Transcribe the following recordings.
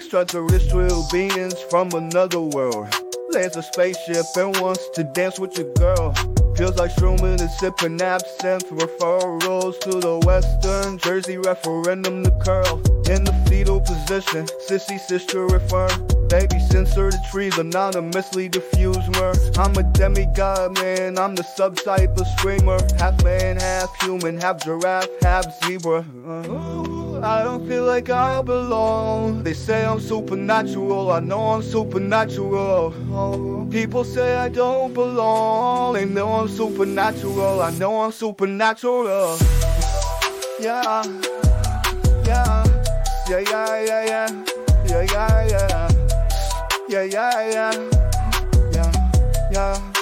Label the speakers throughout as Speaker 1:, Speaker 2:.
Speaker 1: Extraterrestrial beings from another world. Lands a spaceship and wants to dance with your girl. Feels like Truman is sipping absinthe. Referrals to the Western Jersey referendum to curl. In the fetal position, sissy sister refer. Baby censor the trees anonymously diffuse myrrh. I'm a demigod, man. I'm the subtype of screamer. Half man, half human, half giraffe, half zebra. Uh, I don't feel like I belong. They say I'm supernatural. I know I'm supernatural. People say I don't belong. They know I'm supernatural. I know I'm supernatural. Yeah, yeah, yeah, yeah, yeah, yeah, yeah, yeah, yeah, yeah, yeah, yeah, yeah, yeah.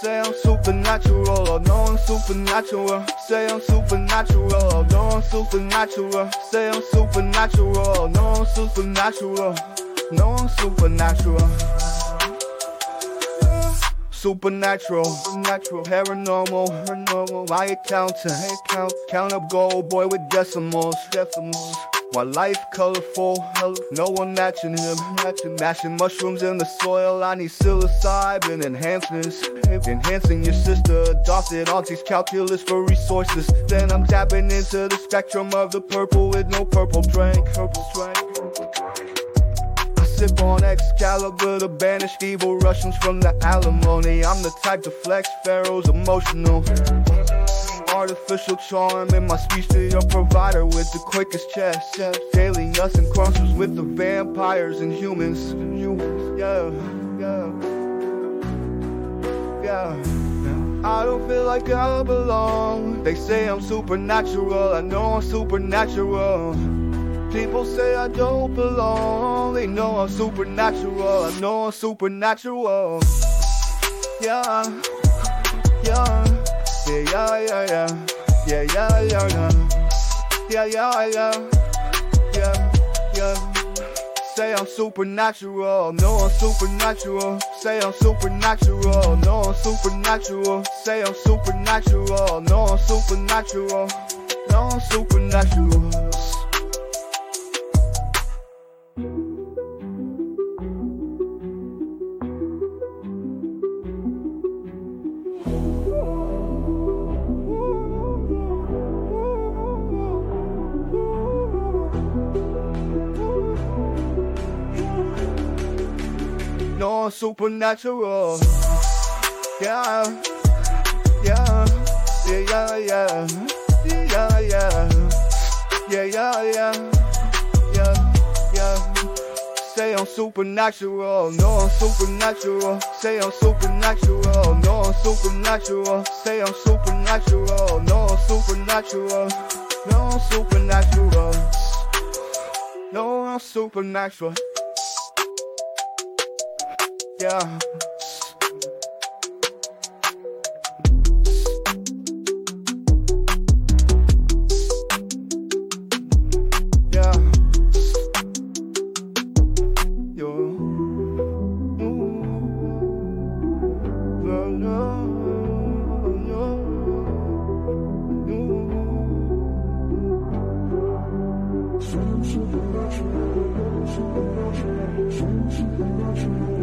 Speaker 1: Say I'm supernatural, I know I'm supernatural. Say I'm supernatural, I know I'm supernatural. Say I'm supernatural, I know I'm supernatural. No, I'm supernatural. Supernatural, natural, paranormal, paranormal. Accountant, account, count up gold, boy with decimals, decimals. My life colorful, no one matching him, matching, mashing mushrooms in the soil. I need psilocybin enhancements, enhancing your sister. Adopted auntie's calculus for resources. Then I'm tapping into the spectrum of the purple with no purple drink, purple. I sip on Excalibur to banish evil Russians from the alimony. I'm the type to flex pharaohs emotional. Artificial charm in my speech to your provider with the quickest chest. Daily us and crunches with the vampires and humans. Yeah, yeah, yeah. I don't feel like I belong. They say I'm supernatural. I know I'm supernatural. People say I don't belong. They know I'm supernatural. I know I'm supernatural. Yeah, yeah, yeah, yeah, yeah, yeah, yeah, yeah, yeah, yeah, yeah, yeah, yeah, yeah. Say I'm supernatural, no I'm supernatural. Say I'm supernatural, no I'm supernatural. Say I'm supernatural, no I'm supernatural. No I'm supernatural. No supernatural. Yeah, yeah, yeah, yeah, yeah, yeah, yeah, yeah, yeah, yeah, yeah. Say I'm supernatural, no I'm supernatural. Say I'm supernatural, no I'm supernatural. Say I'm supernatural, no I'm supernatural. No I'm supernatural. No I'm supernatural. Yeah.
Speaker 2: Supernatural, supernatural, supernatural.